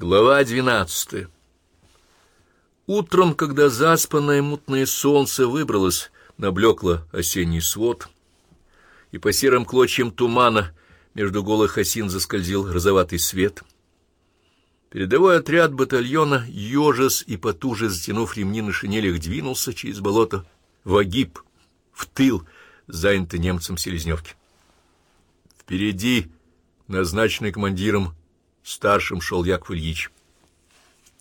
Глава двенадцатая Утром, когда заспанное мутное солнце выбралось, наблекло осенний свод, и по серым клочьям тумана между голых осин заскользил розоватый свет. Передовой отряд батальона, ежес и потуже затянув ремни на шинелях, двинулся через болото в Агиб, в тыл, занятый немцем Селезневки. Впереди, назначенный командиром, Старшим шел Яков Ильич.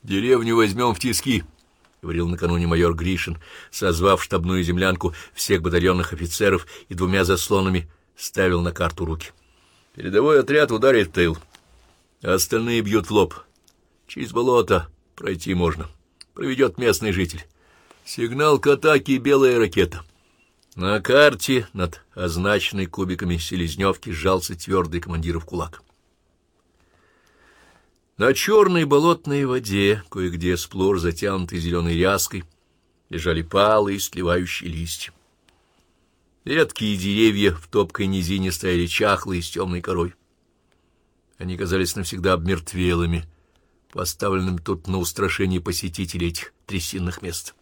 «Деревню возьмем в тиски», — говорил накануне майор Гришин, созвав штабную землянку всех батальонных офицеров и двумя заслонами ставил на карту руки. «Передовой отряд ударит тыл, а остальные бьют в лоб. Через болото пройти можно. Проведет местный житель. Сигнал к атаке — белая ракета». На карте над означенной кубиками селезневки сжался твердый командиров кулак. На черной болотной воде, кое-где сплошь затянутой зеленой ряской, лежали палые, сливающие листья. Редкие деревья в топкой низине стояли чахлые с темной корой. Они казались навсегда обмертвелыми, поставленными тут на устрашение посетителей этих трясинных мест.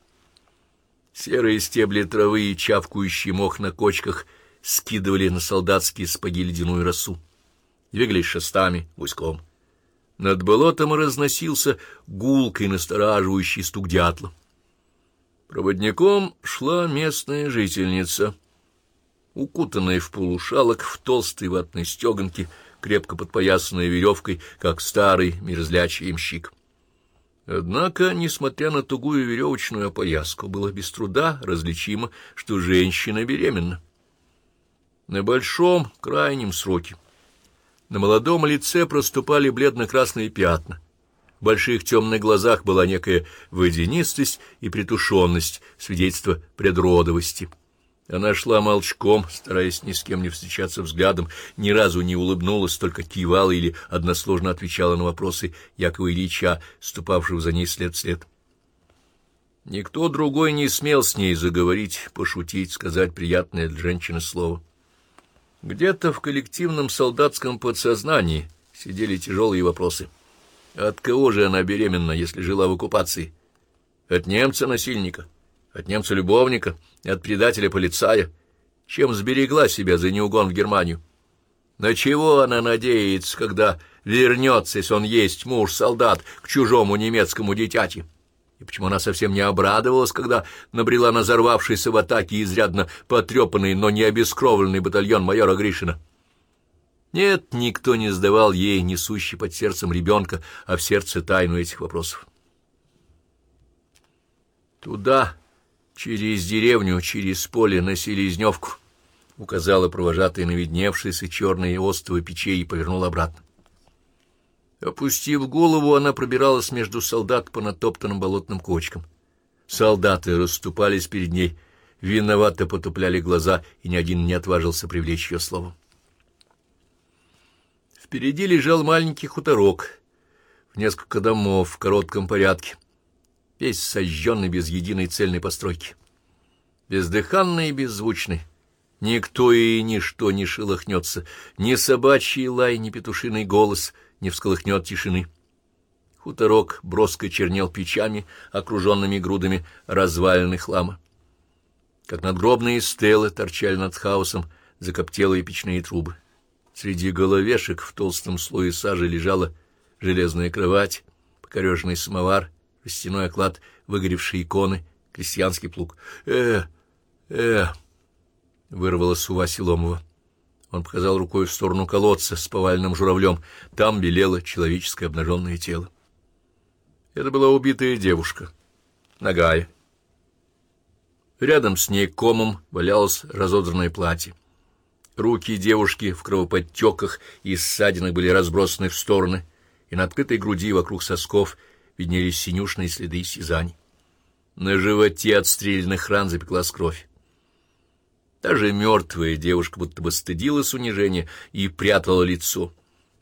Серые стебли травы и чавкающий мох на кочках скидывали на солдатские спаги ледяную росу. Двигались шестами, гуськом. Над болотом разносился гулкой настораживающий стук дятла. Проводником шла местная жительница, укутанная в полушалок, в толстой ватной стеганке, крепко подпоясанная веревкой, как старый мерзлячий имщик. Однако, несмотря на тугую веревочную опояску, было без труда различимо, что женщина беременна. На большом крайнем сроке на молодом лице проступали бледно-красные пятна. В больших темных глазах была некая водянистость и притушенность, свидетельство предродовости. Она шла молчком, стараясь ни с кем не встречаться взглядом, ни разу не улыбнулась, только кивала или односложно отвечала на вопросы Якова Ильича, ступавшего за ней след след. Никто другой не смел с ней заговорить, пошутить, сказать приятное для женщины слово. Где-то в коллективном солдатском подсознании сидели тяжелые вопросы. От кого же она беременна, если жила в оккупации? От немца-насильника, от немца-любовника, от предателя-полицая? Чем сберегла себя за неугон в Германию? На чего она надеется, когда вернется, если он есть муж-солдат, к чужому немецкому дитяти? И почему она совсем не обрадовалась, когда набрела на взорвавшийся в атаке изрядно потрепанный, но не обескровленный батальон майора Гришина? Нет, никто не сдавал ей несущий под сердцем ребенка, а в сердце тайну этих вопросов. Туда, через деревню, через поле на Селезневку, указала провожатая на видневшиеся черные остовы печей и повернула обратно. Опустив голову, она пробиралась между солдат по натоптанным болотным кочкам. Солдаты расступались перед ней, виновато потупляли глаза, и ни один не отважился привлечь ее словом. Впереди лежал маленький хуторок, в несколько домов, в коротком порядке, весь сожженный без единой цельной постройки. Бездыханный и беззвучный. Никто и ничто не шелохнется, ни собачий лай, ни петушиный голос — не всколыхнет тишины. Хуторок броско чернел печами, окруженными грудами разваленных хлама. Как надгробные стелы торчали над хаосом закоптелые печные трубы. Среди головешек в толстом слое сажи лежала железная кровать, покореженный самовар, растяной оклад, выгоревшие иконы, крестьянский плуг. «Э, э!» — вырвалось у Васи Ломова. Он показал рукой в сторону колодца с поваленным журавлем. Там белело человеческое обнаженное тело. Это была убитая девушка, нагая. Рядом с ней комом валялось разодранное платье. Руки девушки в кровоподтеках и ссадинах были разбросаны в стороны, и на открытой груди вокруг сосков виднелись синюшные следы сизани. На животе от стрельных ран запеклась кровь. Даже мертвая девушка будто бы стыдилась унижения и прятала лицо.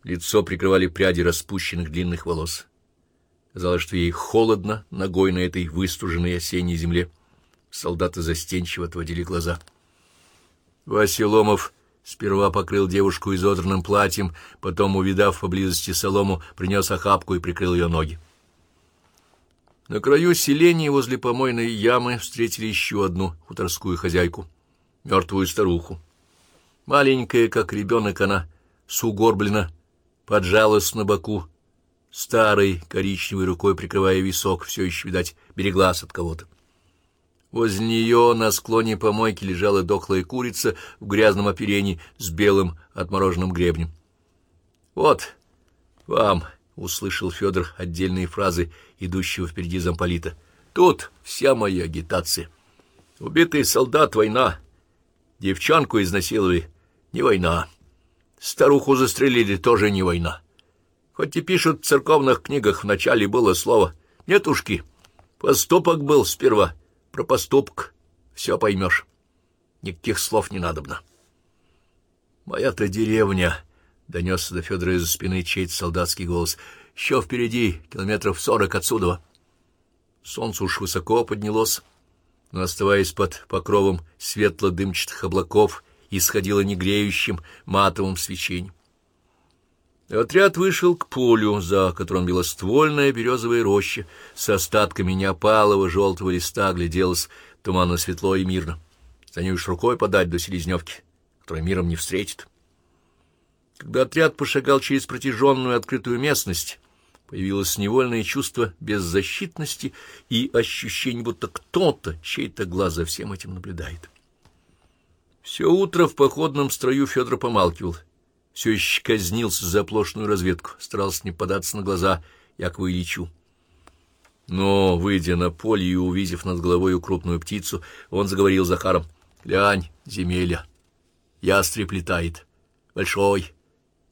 Лицо прикрывали пряди распущенных длинных волос. Казалось, что ей холодно ногой на этой выстуженной осенней земле. Солдаты застенчиво отводили глаза. Вася Ломов Сперва покрыл девушку изодранным платьем, потом, увидав поблизости солому, принес охапку и прикрыл ее ноги. На краю селения возле помойной ямы встретили еще одну хуторскую хозяйку, мертвую старуху. Маленькая, как ребенок, она сугорблена, поджалась на боку, старой коричневой рукой прикрывая висок, все еще, видать, береглась от кого-то. Возле нее на склоне помойки лежала дохлая курица в грязном оперении с белым отмороженным гребнем. — Вот вам, — услышал Федор отдельные фразы идущего впереди замполита, — тут вся моя агитация. Убитый солдат — война, девчонку изнасиловали — не война, старуху застрелили — тоже не война. Хоть и пишут в церковных книгах, в начале было слово «нетушки». Поступок был сперва. Про поступок все поймешь. Никаких слов не надобно. «Моя-то деревня», — донесся до Федора из-за спины чей-то солдатский голос, — «еще впереди, километров сорок отсюда». Солнце уж высоко поднялось, но, оставаясь под покровом светло-дымчатых облаков, исходило негреющим матовым свечением. Отряд вышел к полю, за которым белоствольная березовая роща с остатками неопалого желтого листа гляделась туманно светло и мирно. За ней уж рукой подать до Селезневки, которая миром не встретит. Когда отряд пошагал через протяженную открытую местность, появилось невольное чувство беззащитности и ощущение, будто кто-то, чей-то глаз за всем этим наблюдает. Все утро в походном строю Федор помалкивал — все еще казнился за оплошную разведку, старался не податься на глаза Якову Ильичу. Но, выйдя на поле и увидев над головой крупную птицу, он заговорил Захаром. — Глянь, земелья, ястреб летает, большой,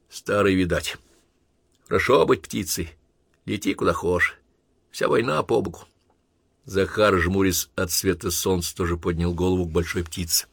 старый, видать. Хорошо быть птицей, лети куда хочешь, вся война по боку. Захар, жмурясь от света солнца, тоже поднял голову к большой птице.